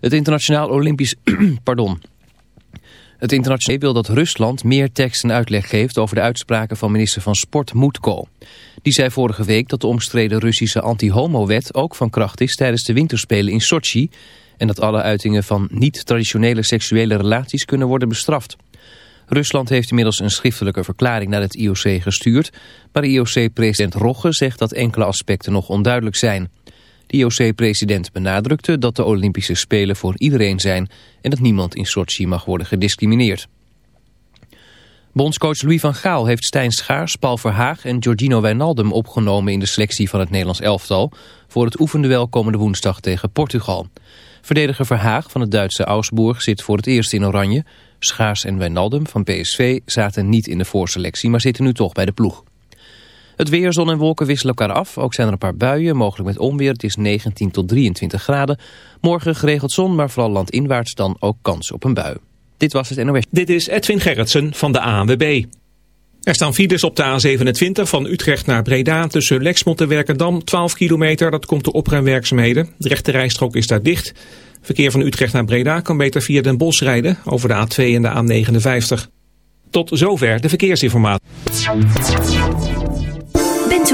Het internationaal Olympisch... pardon. Het internationaal wil dat Rusland meer tekst en uitleg geeft over de uitspraken van minister van Sport Moetko. Die zei vorige week dat de omstreden Russische anti-homo-wet ook van kracht is tijdens de winterspelen in Sochi en dat alle uitingen van niet-traditionele seksuele relaties kunnen worden bestraft. Rusland heeft inmiddels een schriftelijke verklaring naar het IOC gestuurd, maar IOC-president Rogge zegt dat enkele aspecten nog onduidelijk zijn. De IOC-president benadrukte dat de Olympische Spelen voor iedereen zijn en dat niemand in Sochi mag worden gediscrimineerd. Bondscoach Louis van Gaal heeft Stijn Schaars, Paul Verhaag en Giorgino Wijnaldum opgenomen in de selectie van het Nederlands elftal voor het oefenduel komende woensdag tegen Portugal. Verdediger Verhaag van het Duitse Augsburg zit voor het eerst in oranje. Schaars en Wijnaldum van PSV zaten niet in de voorselectie, maar zitten nu toch bij de ploeg. Het weer, zon en wolken wisselen elkaar af. Ook zijn er een paar buien, mogelijk met onweer. Het is 19 tot 23 graden. Morgen geregeld zon, maar vooral landinwaarts dan ook kans op een bui. Dit was het NOS. Dit is Edwin Gerritsen van de ANWB. Er staan files op de A27 van Utrecht naar Breda tussen Lexmond en Werkendam. 12 kilometer, dat komt door opruimwerkzaamheden. De rechte rijstrook is daar dicht. Verkeer van Utrecht naar Breda kan beter via Den Bosch rijden over de A2 en de A59. Tot zover de verkeersinformatie.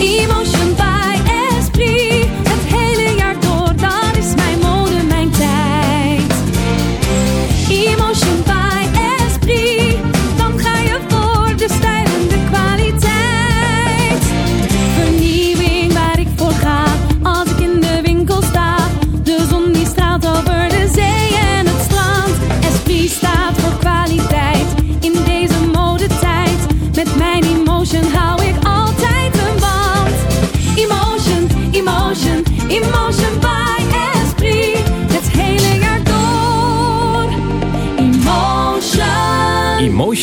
一梦寻罢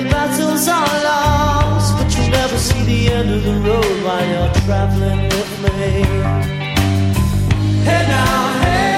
Many battles are lost, but you'll never see the end of the road while you're traveling with me. Hey now, hey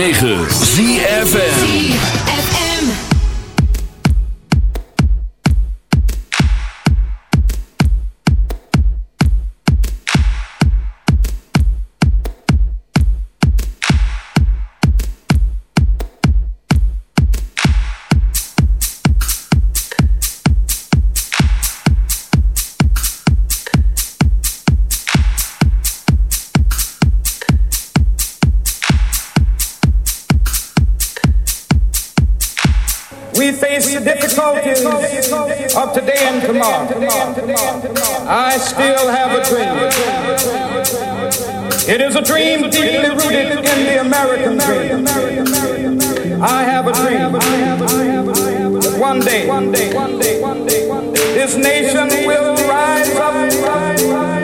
9. It is a dream deeply rooted in the American dream. I have a dream that one day, this nation will rise up.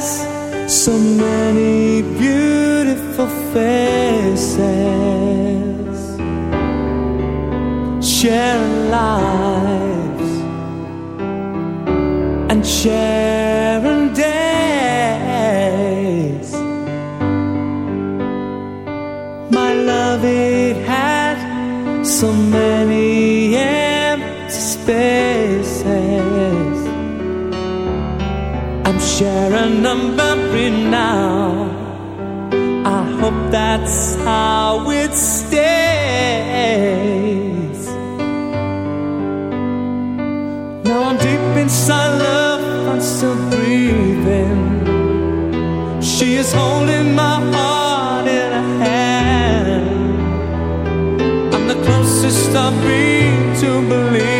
past so many beautiful faces share lives and share. wearing a memory now. I hope that's how it stays. Now I'm deep inside love, I'm still breathing. She is holding my heart in her hand. I'm the closest I've been to believe.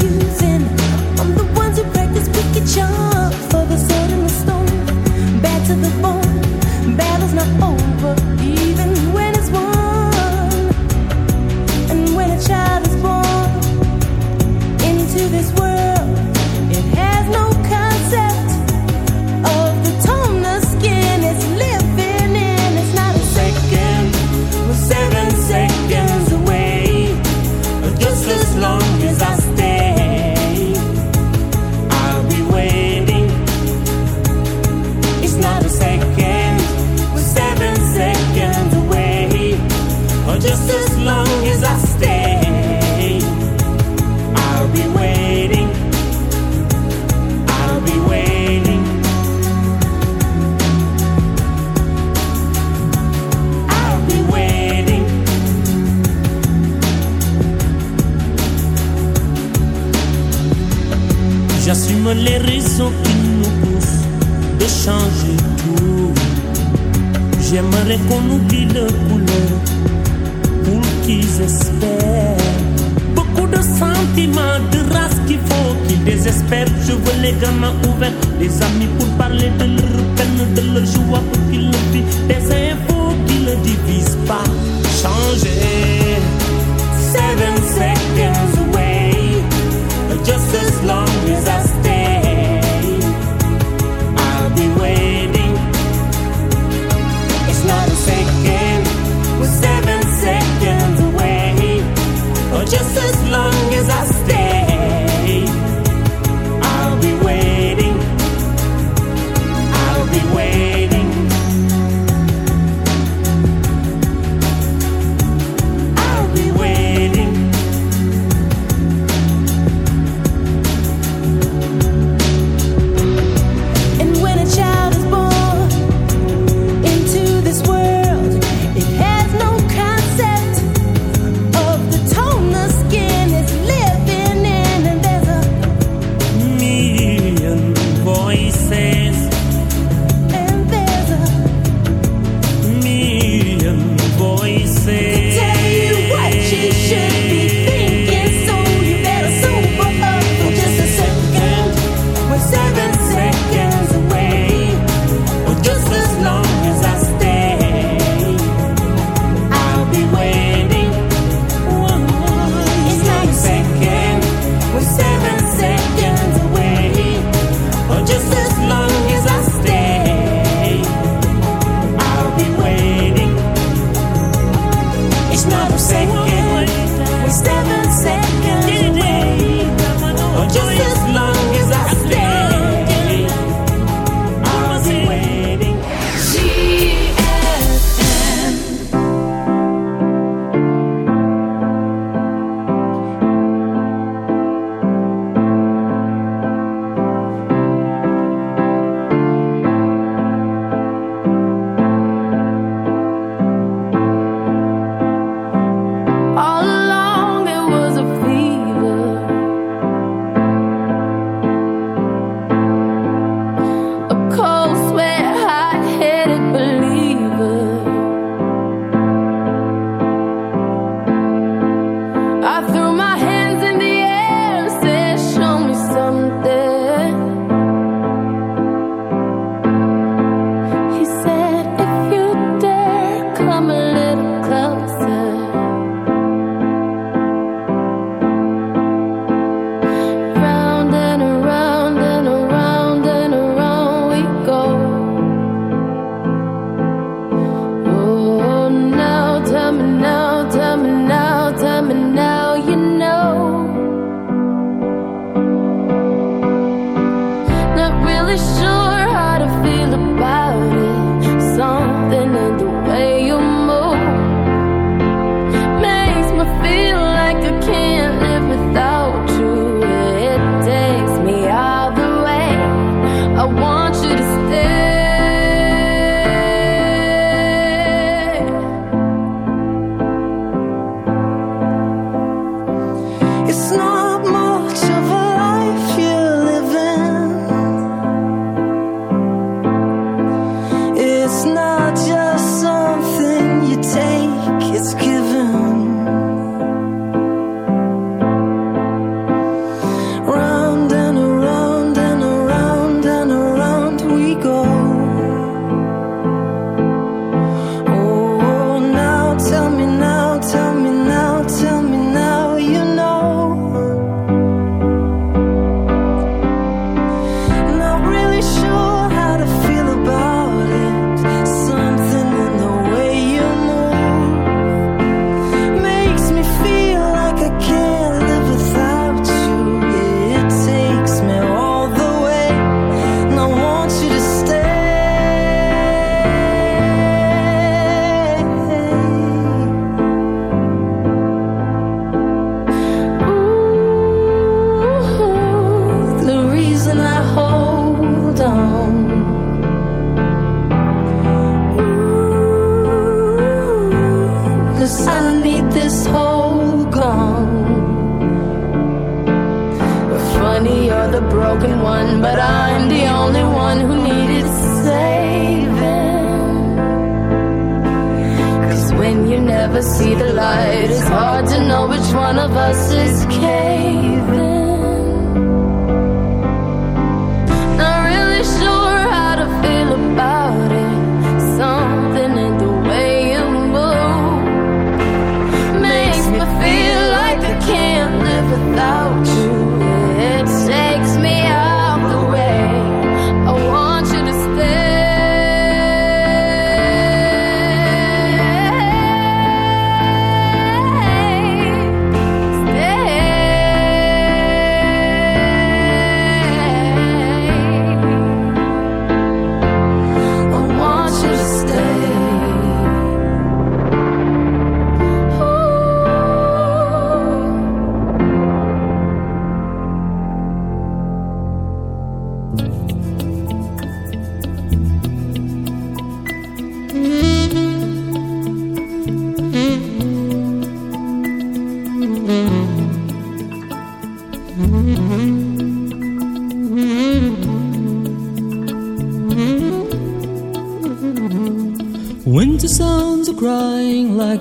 J'aimerais qu'on oublie le couleur pour qu'ils espèrent. Beaucoup de sentiments, de race qu'il faut qu'ils désespèrent. Je veux les gamins ouverts, des amis pour parler de leur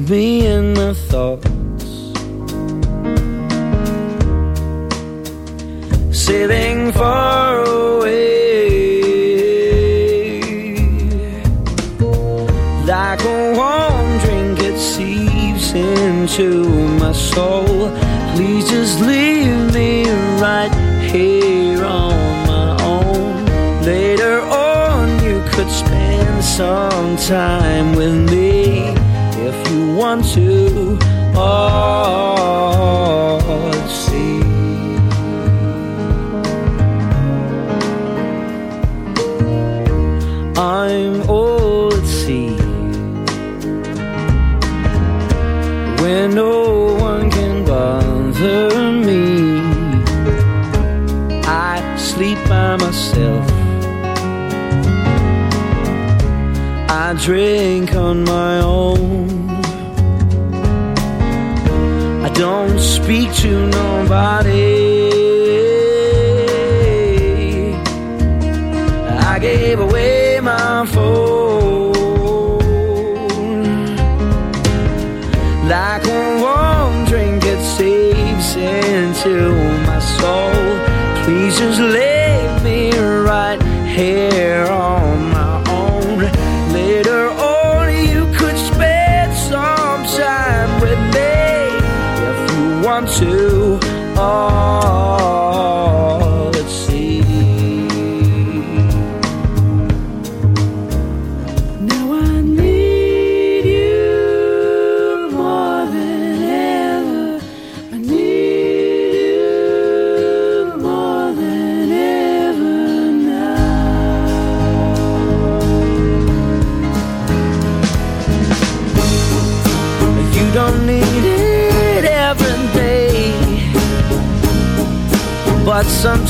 me like a warm drink that seeps into my soul. Please just leave me right here.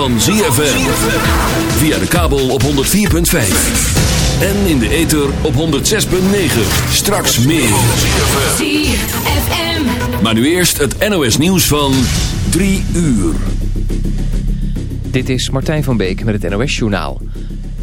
Van ZFM. Via de kabel op 104.5. En in de ether op 106.9. Straks meer. ZFM. Maar nu eerst het NOS nieuws van 3 uur. Dit is Martijn van Beek met het NOS-journaal.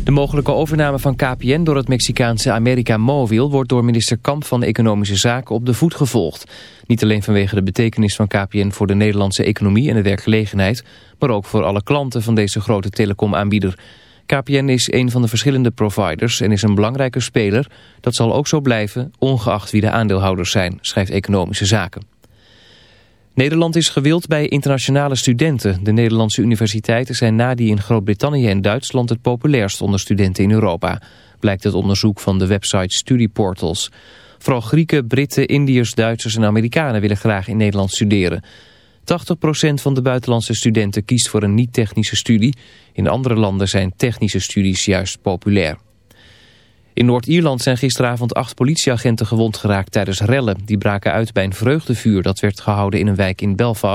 De mogelijke overname van KPN door het Mexicaanse America Mobil... wordt door minister Kamp van Economische Zaken op de voet gevolgd. Niet alleen vanwege de betekenis van KPN voor de Nederlandse economie en de werkgelegenheid... maar ook voor alle klanten van deze grote telecomaanbieder. KPN is een van de verschillende providers en is een belangrijke speler. Dat zal ook zo blijven, ongeacht wie de aandeelhouders zijn, schrijft Economische Zaken. Nederland is gewild bij internationale studenten. De Nederlandse universiteiten zijn na die in Groot-Brittannië en Duitsland het populairst onder studenten in Europa. Blijkt uit onderzoek van de website Studieportals. Vooral Grieken, Britten, Indiërs, Duitsers en Amerikanen willen graag in Nederland studeren. 80% van de buitenlandse studenten kiest voor een niet-technische studie. In andere landen zijn technische studies juist populair. In Noord-Ierland zijn gisteravond acht politieagenten gewond geraakt tijdens rellen. Die braken uit bij een vreugdevuur dat werd gehouden in een wijk in Belfast.